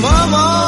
Mama.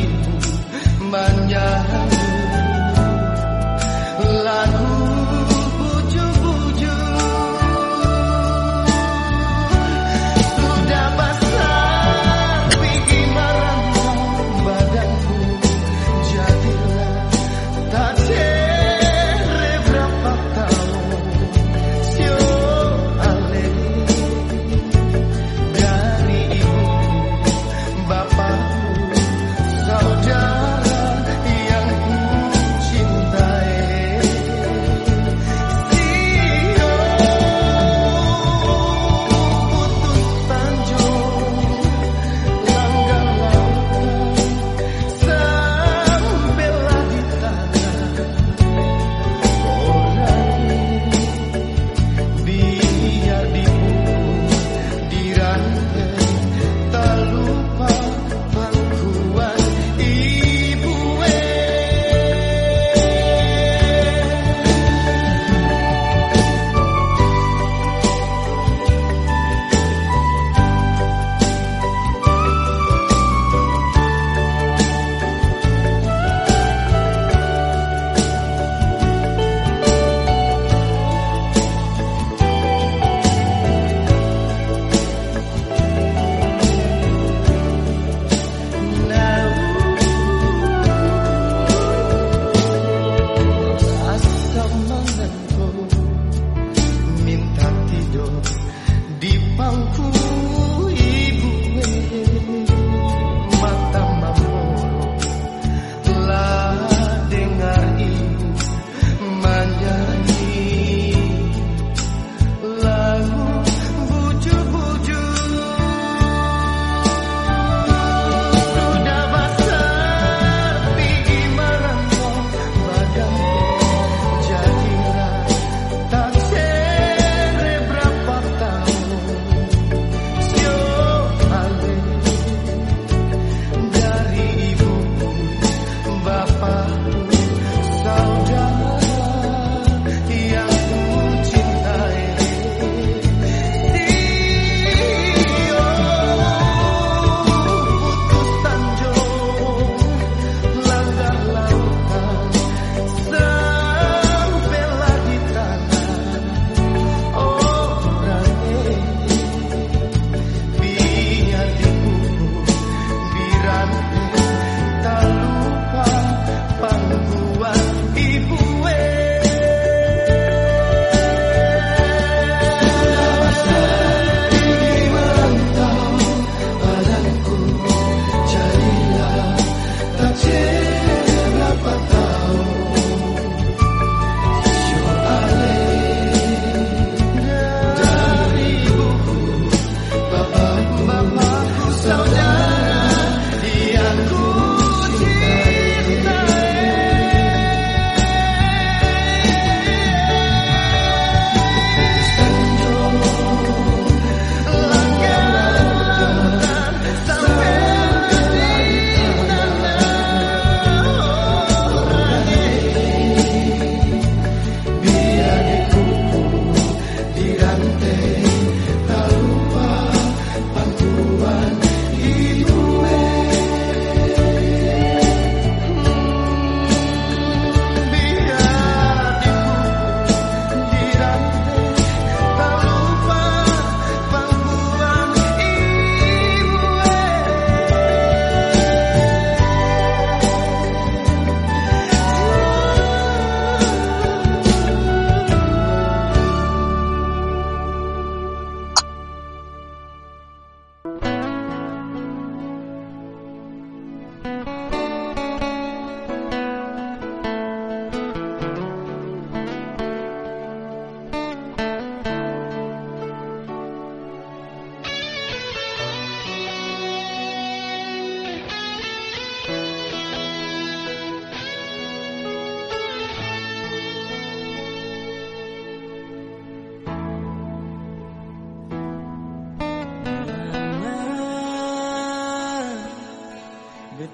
dirimu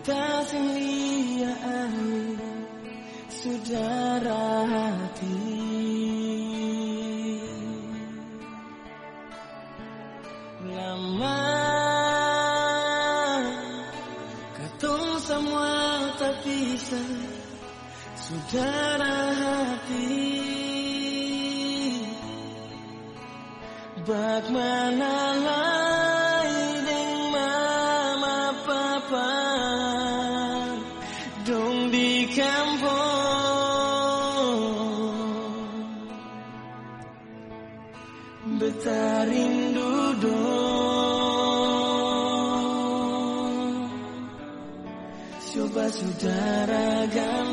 Beta selia saudara hati. Lama Ketung semua terpisah Saudara hati. Bagaimana lain saudara gandong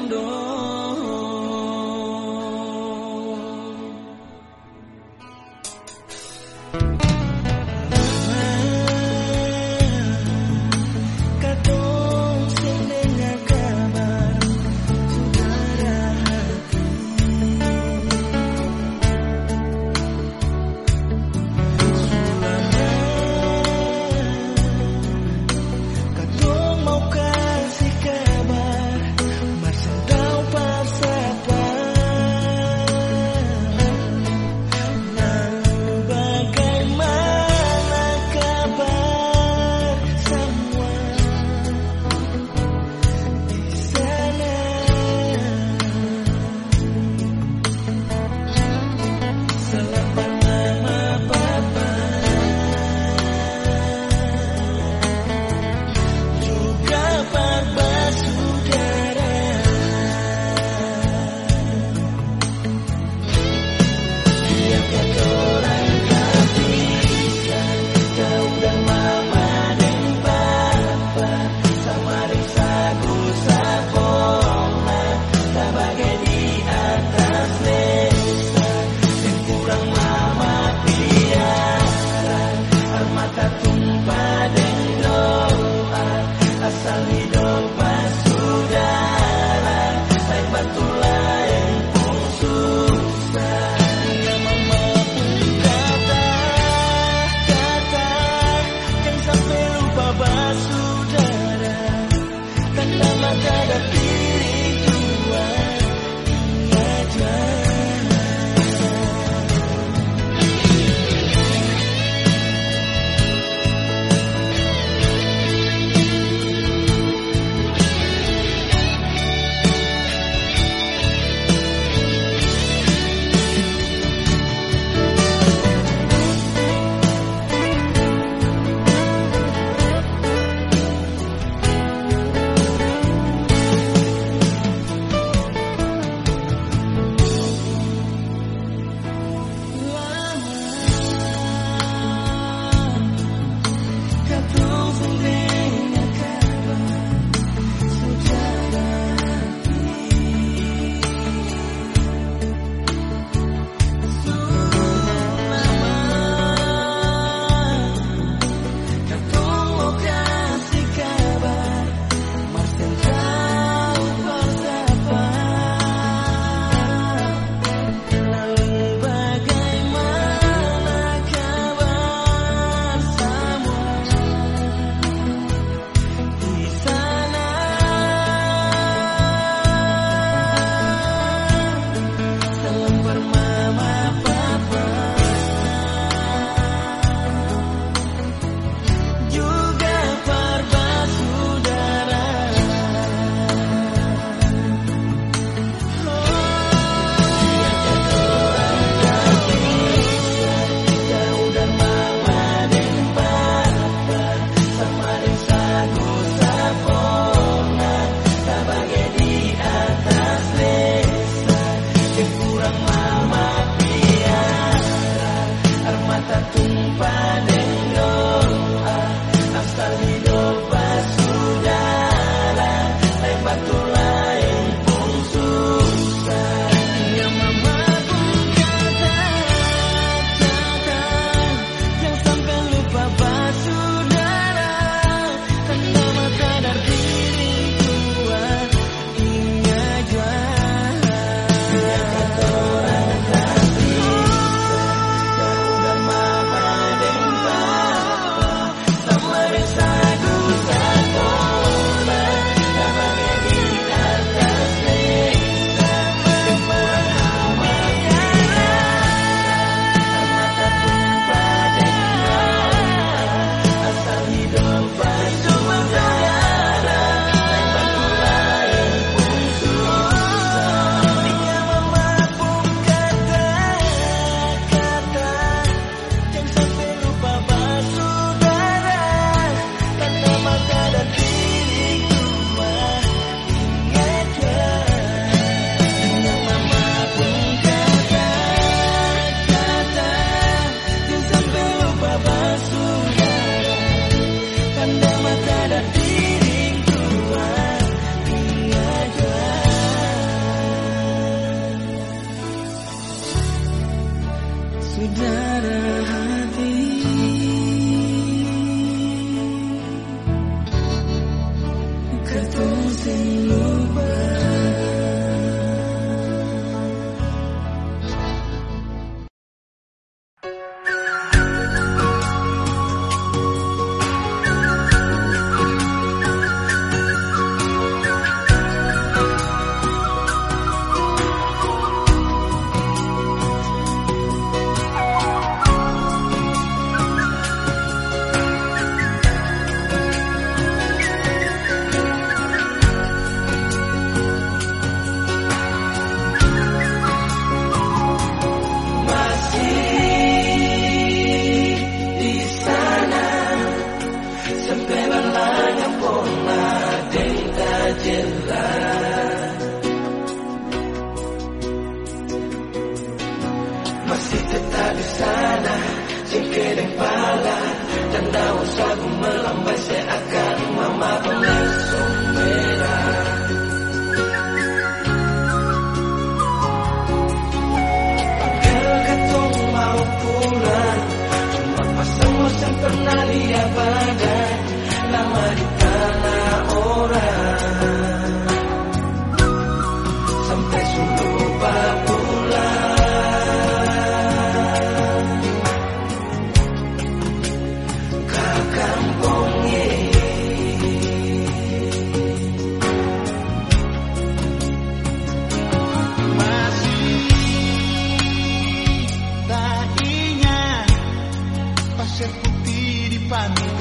mami.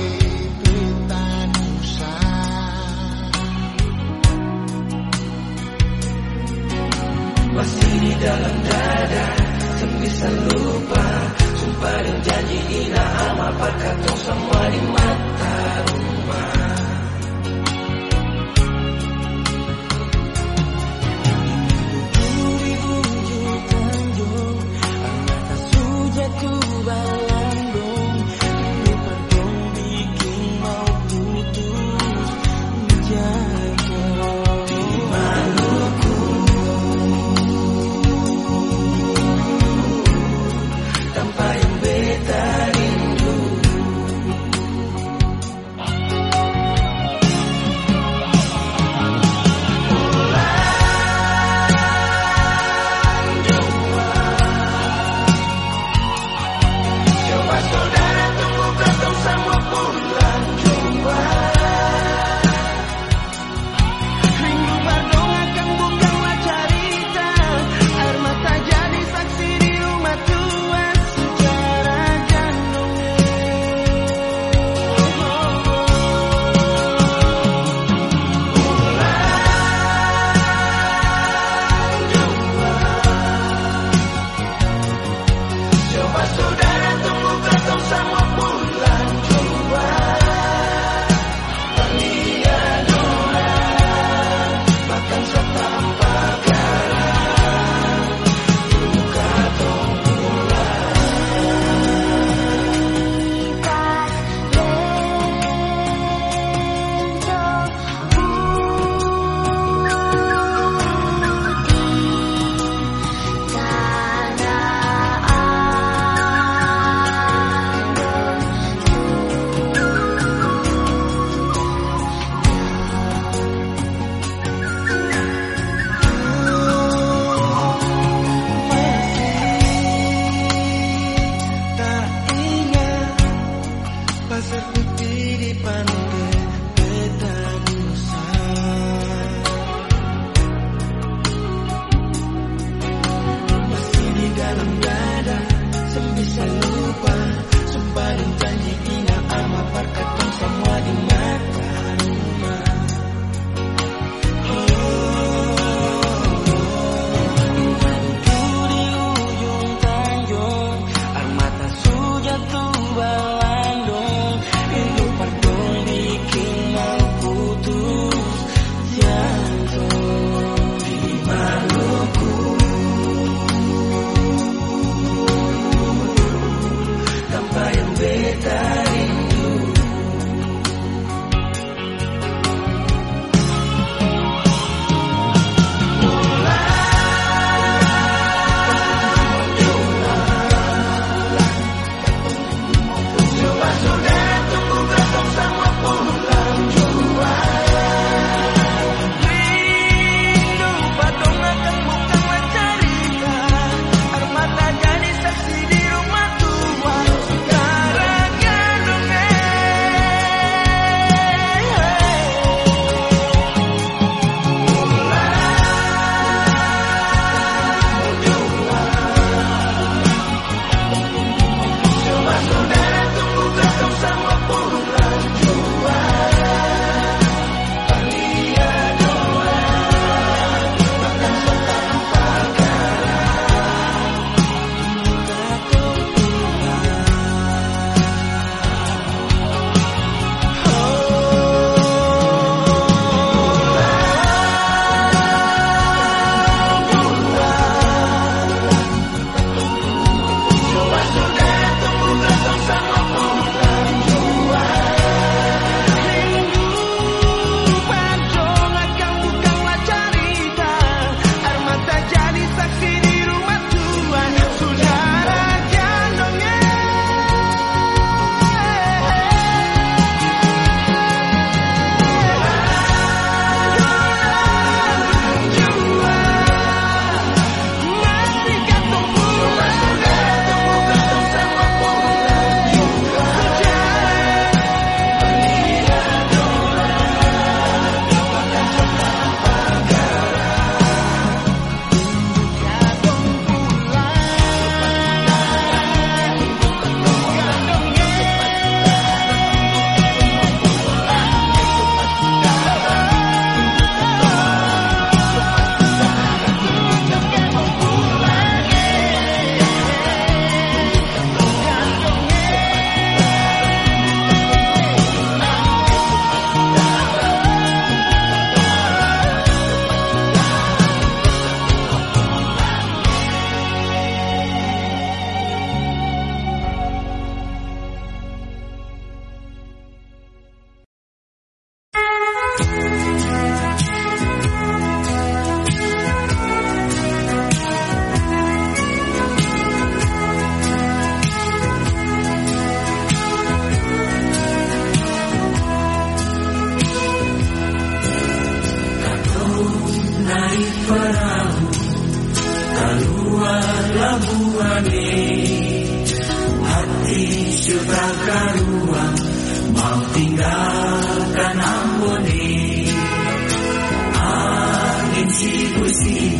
kekasih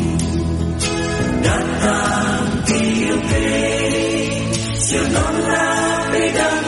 datang pilih Siononlah pedang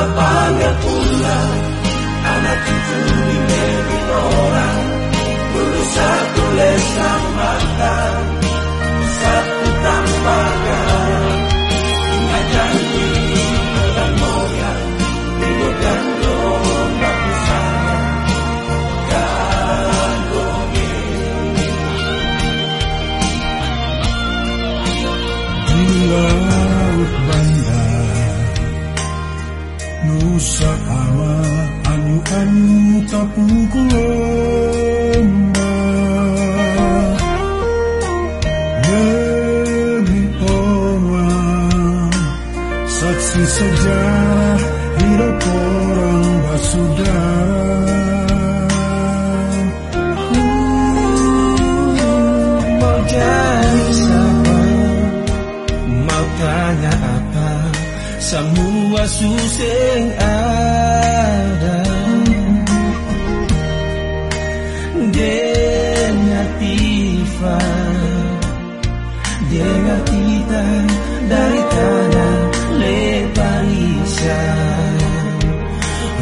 kepada pula anak itu sing ada Dengar tifa Dengar kita dari tanah Lepalisa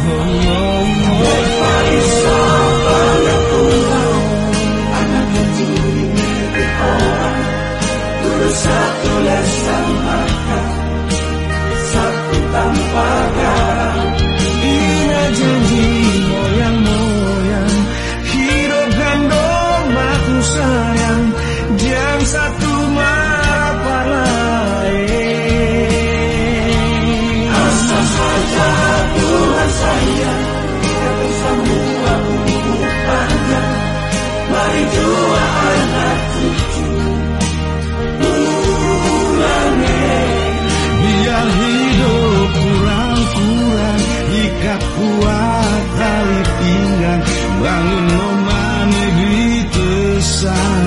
Oh, oh, oh. Lepalisa banyak pulau Anak kecil ini orang Dulu satu lesang maka, Satu tanpa bangun no mane ditesan